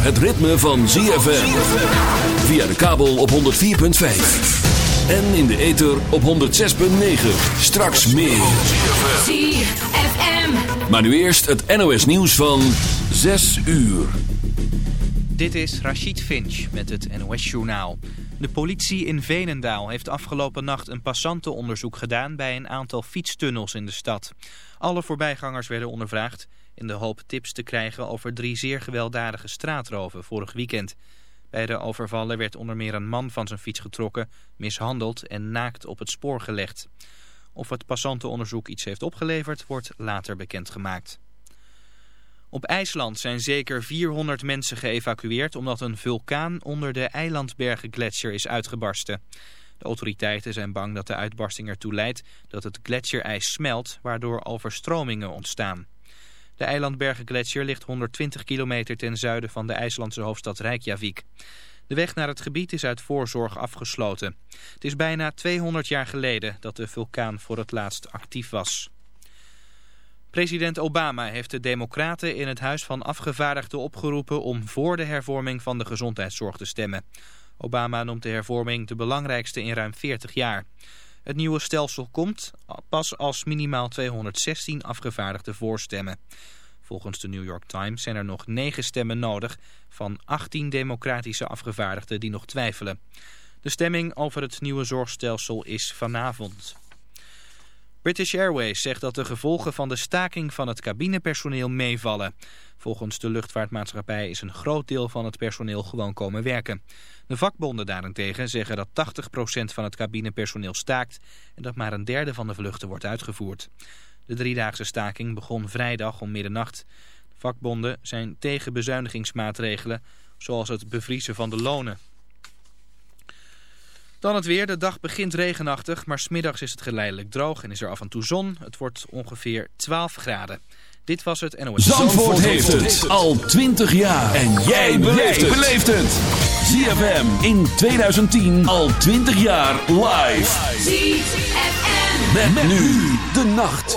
het ritme van ZFM. Via de kabel op 104.5. En in de ether op 106.9. Straks meer. ZFM. Maar nu eerst het NOS nieuws van 6 uur. Dit is Rachid Finch met het NOS journaal. De politie in Venendaal heeft afgelopen nacht een passantenonderzoek gedaan... bij een aantal fietstunnels in de stad. Alle voorbijgangers werden ondervraagd in de hoop tips te krijgen over drie zeer gewelddadige straatroven vorig weekend. Bij de overvallen werd onder meer een man van zijn fiets getrokken, mishandeld en naakt op het spoor gelegd. Of het passantenonderzoek iets heeft opgeleverd, wordt later bekendgemaakt. Op IJsland zijn zeker 400 mensen geëvacueerd omdat een vulkaan onder de eilandbergengletsjer is uitgebarsten. De autoriteiten zijn bang dat de uitbarsting ertoe leidt dat het gletsjerijs smelt, waardoor overstromingen ontstaan. De eilandbergengletsjer ligt 120 kilometer ten zuiden van de IJslandse hoofdstad Reykjavik. De weg naar het gebied is uit voorzorg afgesloten. Het is bijna 200 jaar geleden dat de vulkaan voor het laatst actief was. President Obama heeft de democraten in het Huis van Afgevaardigden opgeroepen om voor de hervorming van de gezondheidszorg te stemmen. Obama noemt de hervorming de belangrijkste in ruim 40 jaar. Het nieuwe stelsel komt pas als minimaal 216 afgevaardigden voorstemmen. Volgens de New York Times zijn er nog negen stemmen nodig van 18 democratische afgevaardigden die nog twijfelen. De stemming over het nieuwe zorgstelsel is vanavond. British Airways zegt dat de gevolgen van de staking van het cabinepersoneel meevallen. Volgens de luchtvaartmaatschappij is een groot deel van het personeel gewoon komen werken. De vakbonden daarentegen zeggen dat 80% van het cabinepersoneel staakt en dat maar een derde van de vluchten wordt uitgevoerd. De driedaagse staking begon vrijdag om middernacht. De vakbonden zijn tegen bezuinigingsmaatregelen zoals het bevriezen van de lonen. Dan het weer. De dag begint regenachtig, maar smiddags is het geleidelijk droog en is er af en toe zon. Het wordt ongeveer 12 graden. Dit was het NOS. Zandvoort, Zandvoort heeft het al 20 jaar. En jij beleeft het. ZFM in 2010 al 20 jaar live. ZFM. Met, met nu de nacht.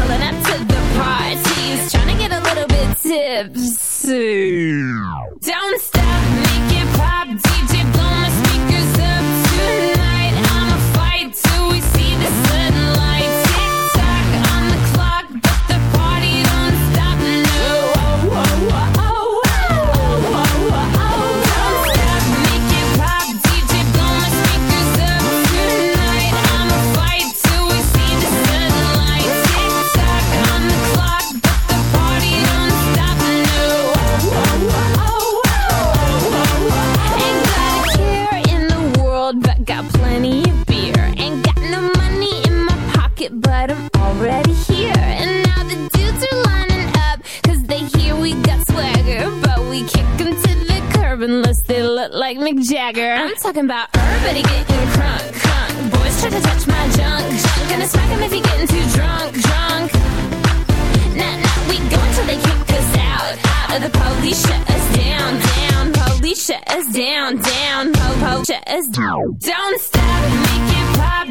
Tips. Don't stop me. talking about everybody getting crunk, crunk. Boys try to touch my junk, junk. Gonna smack him if he getting too drunk, drunk. Nah, nah, we go until they kick us out, out. Or the police shut us down, down. Police shut us down, down. Po, po, shut us down. Don't stop, make it pop.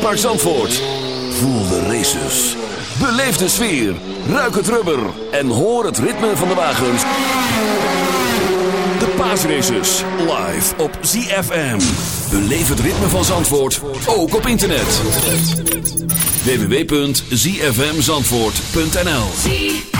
Park Zandvoort. Voel de races. Beleef de sfeer. Ruik het rubber. En hoor het ritme van de wagens. De paasraces. Live op ZFM. Beleef het ritme van Zandvoort. Ook op internet. www.zfmzandvoort.nl